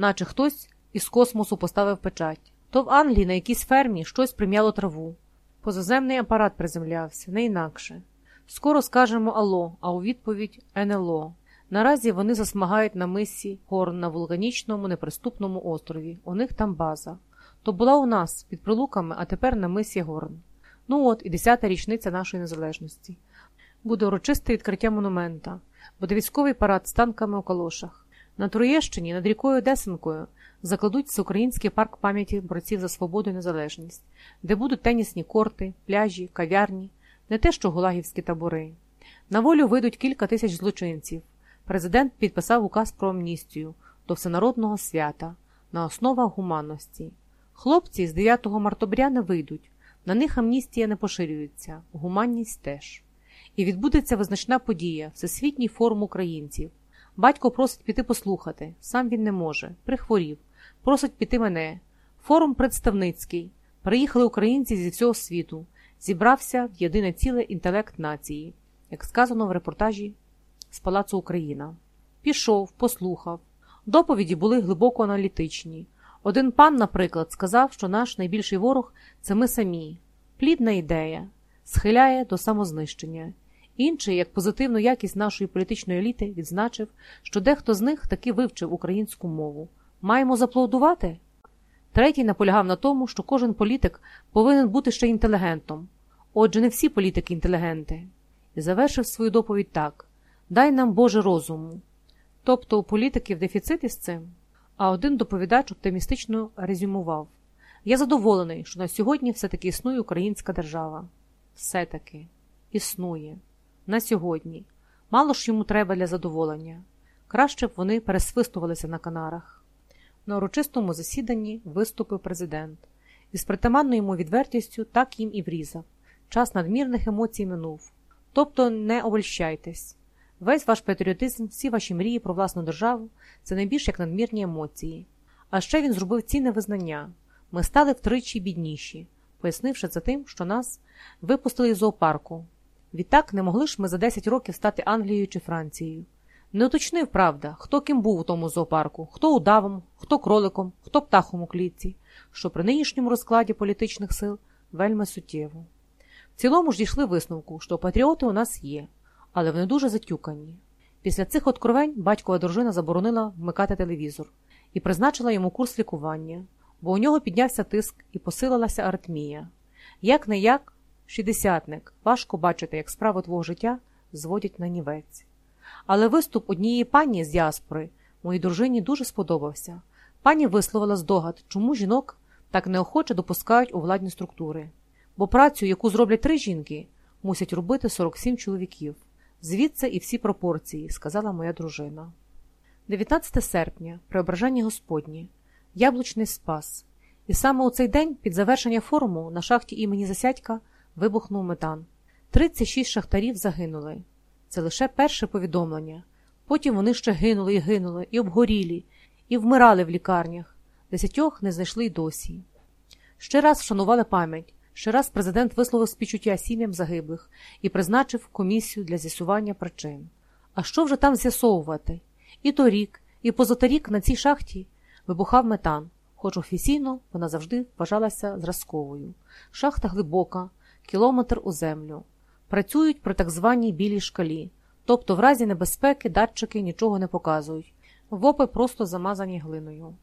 наче хтось із космосу поставив печать. То в Англії на якійсь фермі щось прим'яло траву. Позаземний апарат приземлявся, не інакше. Скоро скажемо Алло, а у відповідь НЛО. Наразі вони засмагають на мисі Горн на вулканічному неприступному острові. У них там база. То була у нас під прилуками, а тепер на мисі Горн. Ну от і десята річниця нашої незалежності. Буде урочисте відкриття монумента, буде військовий парад з танками у калошах. На Троєщині над рікою Десенкою закладуть всеукраїнський парк пам'яті борців за свободу і незалежність, де будуть тенісні корти, пляжі, кав'ярні, не те, що гулагівські табори. На волю вийдуть кілька тисяч злочинців. Президент підписав указ про амністію до всенародного свята на основах гуманності. Хлопці з 9 мартобря не вийдуть, на них амністія не поширюється, гуманність теж. І відбудеться визначна подія, всесвітній форум українців. Батько просить піти послухати, сам він не може, прихворів, просить піти мене. Форум представницький. Приїхали українці зі всього світу, зібрався в єдине ціле інтелект нації, як сказано в репортажі з Палацу Україна. Пішов, послухав. Доповіді були глибоко аналітичні. Один пан, наприклад, сказав, що наш найбільший ворог це ми самі. Плідна ідея, схиляє до самознищення. Інший, як позитивну якість нашої політичної еліти, відзначив, що дехто з них таки вивчив українську мову. Маємо заплодувати? Третій наполягав на тому, що кожен політик повинен бути ще інтелігентом. Отже, не всі політики інтелігенти. І завершив свою доповідь так: Дай нам Боже розуму. Тобто у політиків дефіцит із цим. А один доповідач оптимістично резюмував: Я задоволений, що на сьогодні все-таки існує українська держава. Все-таки існує. На сьогодні. Мало ж йому треба для задоволення. Краще б вони пересвистувалися на канарах. На урочистому засіданні виступив президент, і з притаманною йому відвертістю так їм і врізав. Час надмірних емоцій минув. Тобто не обольщайтесь. Весь ваш патріотизм, всі ваші мрії про власну державу це найбільш як надмірні емоції. А ще він зробив цінне визнання ми стали втричі бідніші, пояснивши за тим, що нас випустили з зоопарку. Відтак не могли ж ми за 10 років стати Англією чи Францією. Не уточнив, правда, хто ким був у тому зоопарку, хто удавом, хто кроликом, хто птахом у клітці, що при нинішньому розкладі політичних сил вельми суттєво. В цілому ж дійшли висновку, що патріоти у нас є, але вони дуже затюкані. Після цих откровень батькова дружина заборонила вмикати телевізор і призначила йому курс лікування, бо у нього піднявся тиск і посилилася аритмія. Як не як, шістдесятник, важко бачити, як справу твого життя зводять на нівець. Але виступ однієї пані з діаспори моїй дружині дуже сподобався. Пані висловила здогад, чому жінок так неохоче допускають у владні структури, бо працю, яку зроблять три жінки, мусять робити 47 чоловіків. Звідси і всі пропорції, сказала моя дружина. 19 серпня, преображення Господнє, Яблучний спас. І саме у цей день, під завершення форуму, на шахті імені Засядька вибухнув метан. 36 шахтарів загинули. Це лише перше повідомлення. Потім вони ще гинули і гинули, і обгорілі, і вмирали в лікарнях. Десятьох не знайшли й досі. Ще раз вшанували пам'ять. Ще раз президент висловив співчуття сім'ям загиблих і призначив комісію для з'ясування причин. А що вже там з'ясовувати? І торік, і позаторік на цій шахті вибухав метан, хоч офіційно вона завжди вважалася зразковою. Шахта глибока, кілометр у землю. Працюють при так званій білій шкалі, тобто в разі небезпеки датчики нічого не показують, вопи просто замазані глиною.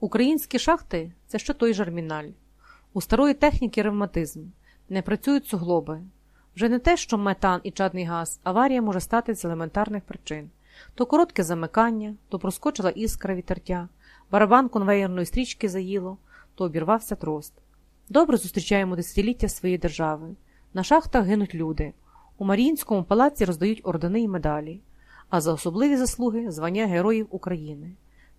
Українські шахти це ще той жерміналь. У старої техніки ревматизм, не працюють суглоби. Вже не те, що метан і чадний газ, аварія може стати з елементарних причин то коротке замикання, то проскочила іскра вітертя, барабан конвеєрної стрічки заїло, то обірвався трост. Добре зустрічаємо десятиліття своєї держави. На шахтах гинуть люди. У Маріїнському палаці роздають ордени і медалі, а за особливі заслуги звання Героїв України.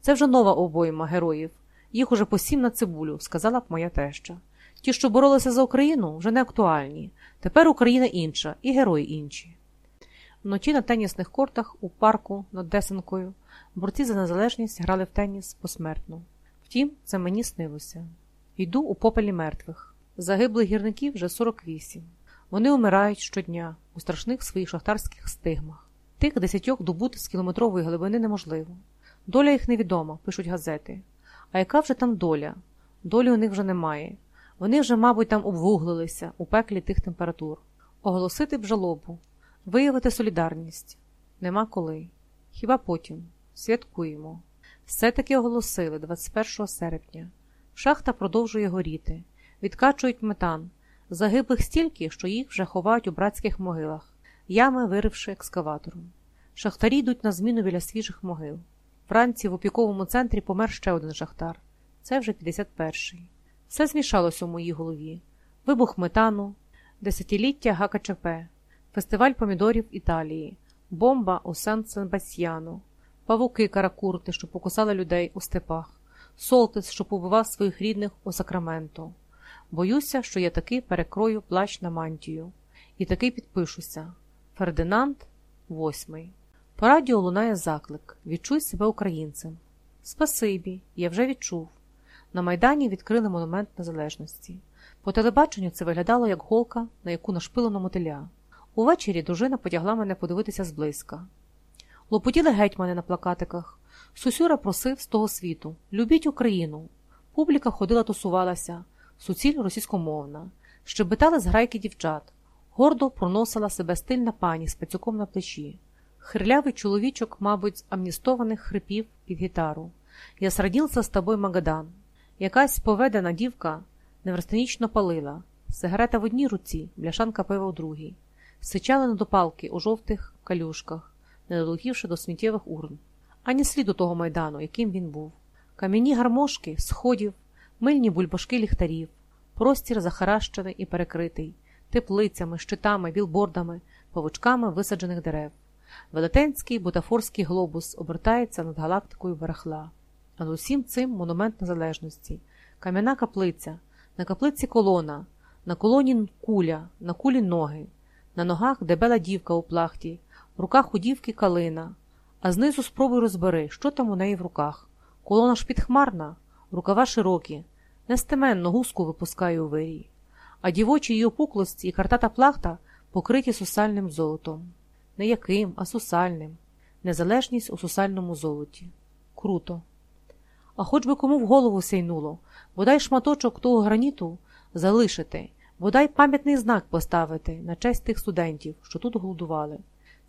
Це вже нова обойма героїв. Їх уже по сім на цибулю, сказала б моя теща. Ті, що боролися за Україну, вже не актуальні. Тепер Україна інша, і герої інші. Вночі на тенісних кортах у парку над Десенкою борці за незалежність грали в теніс посмертно. Втім, це мені снилося. Йду у попелі мертвих. Загиблих гірників вже 48. Вони умирають щодня у страшних своїх шахтарських стигмах. Тих десятьох добути з кілометрової глибини неможливо. Доля їх невідома, пишуть газети. А яка вже там доля? Долі у них вже немає. Вони вже, мабуть, там обвуглилися у пеклі тих температур. Оголосити б жалобу, виявити солідарність. Нема коли. Хіба потім святкуємо. Все-таки оголосили 21 серпня. Шахта продовжує горіти, відкачують метан. Загиблих стільки, що їх вже ховають у братських могилах, ями виривши екскаватором. Шахтарі йдуть на зміну біля свіжих могил. Вранці в опіковому центрі помер ще один шахтар. Це вже 51-й. Все змішалося у моїй голові: вибух метану, десятиліття ГКЧП, фестиваль помідорів Італії, бомба у Сан-Себастьяно, павуки каракурти, що покусали людей у степах, Солтис, що побивав своїх рідних у Сакраменто. Боюся, що я таки перекрою плащ на мантію. І таки підпишуся. Фердинанд, восьмий. По радіо лунає заклик Відчуй себе українцем. Спасибі, я вже відчув. На Майдані відкрили монумент незалежності. По телебаченню це виглядало як голка, на яку нашпилено мотиля. Увечері дружина потягла мене подивитися зблизька. Лопотіли гетьмани на плакатиках. Сусюра просив з того світу Любіть Україну. Публіка ходила, тусувалася, суціль російськомовна, щебетали з грайки дівчат, гордо проносила себе стильна пані з пацюком на плечі. Хирлявий чоловічок, мабуть, з амністованих хрипів під гітару. Я срадівся з тобою, Магадан. Якась поведена дівка неврастенічно палила, сигарета в одній руці, бляшанка пива у другій. Сичали на допалки у жовтих калюшках, не долетівши до сміттєвих урн. Ані сліду того майдану, яким він був. Кам'яні гармошки, сходів, мильні бульбашки ліхтарів, простір захаращений і перекритий, теплицями, щитами, білбордами, павучками висаджених дерев. Велетенський бутафорський глобус обертається над галактикою барахла. А над усім цим монумент незалежності, кам'яна каплиця, на каплиці колона, на колоні куля, на кулі ноги, на ногах дебела дівка у плахті, в руках у дівки калина, а знизу спробуй розбери, що там у неї в руках. Колона ж підхмарна, рукава широкі, нестеменно гуску випускає у вирій, а дівочі її опуклості і картата плахта покриті сусальним золотом. Не яким, а сусальним. Незалежність у сусальному золоті. Круто. А хоч би кому в голову сяйнуло, бодай шматочок того граніту залишити, бодай пам'ятний знак поставити на честь тих студентів, що тут голодували.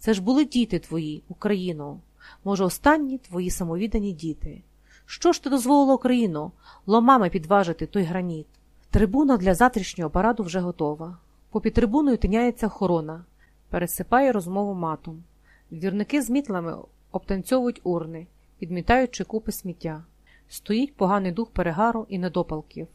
Це ж були діти твої, Україно, може, останні твої самовідані діти. Що ж ти дозволила Україно, ломами підважити той граніт? Трибуна для завтрашнього параду вже готова. Попід трибуною тиняється охорона, пересипає розмову матом. Двірники з мітлами обтанцьовують урни, підмітаючи купи сміття. Стоїть поганий дух перегару і недопалків.